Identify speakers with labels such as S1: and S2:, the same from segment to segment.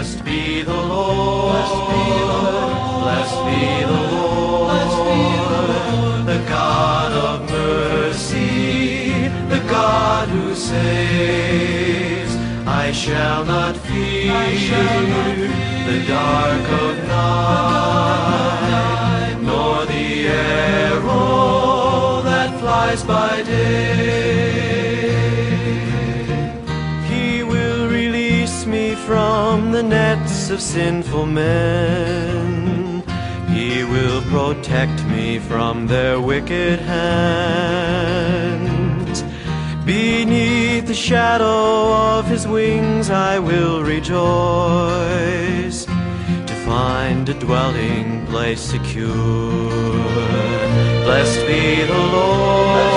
S1: Blessed be the Lord. Blessed be the Lord. Blessed be The Lord. The God of mercy, the God who saves. I shall not fear the dark of night, nor the arrow that flies by day. From the nets of sinful men. He will protect me from their wicked hands. Beneath the shadow of his wings I will rejoice to find a dwelling place secure. Blessed be the Lord,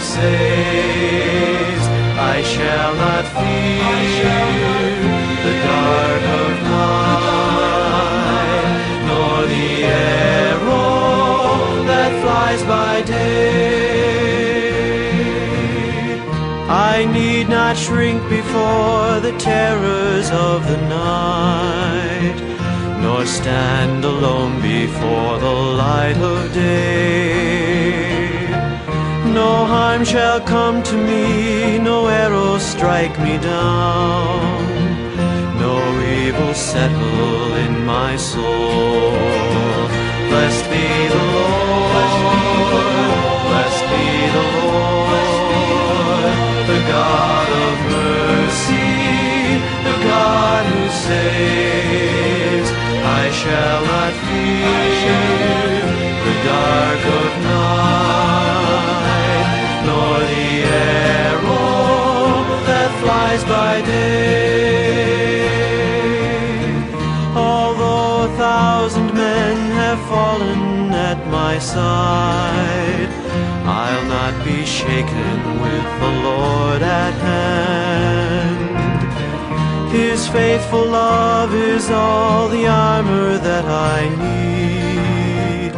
S1: Saves. I shall not fear the dark of night, nor the arrow that flies by day. I need not shrink before the terrors of the night, nor stand alone before the light of day. Harm shall come to me, no arrow strike me down, no evil settle in my soul. Blessed be the Lord, blessed be the Lord, the God of mercy, the God who saves. By day. Although a thousand men have fallen at my side, I'll not be shaken with the Lord at hand. His faithful love is all the armor that I need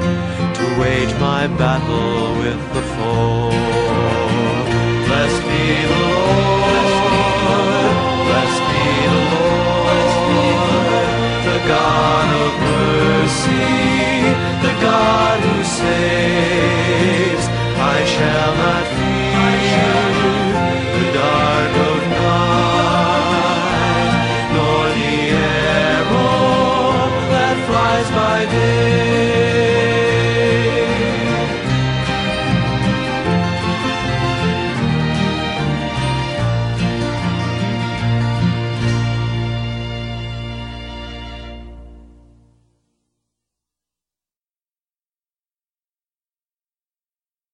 S1: to wage my battle with the foe.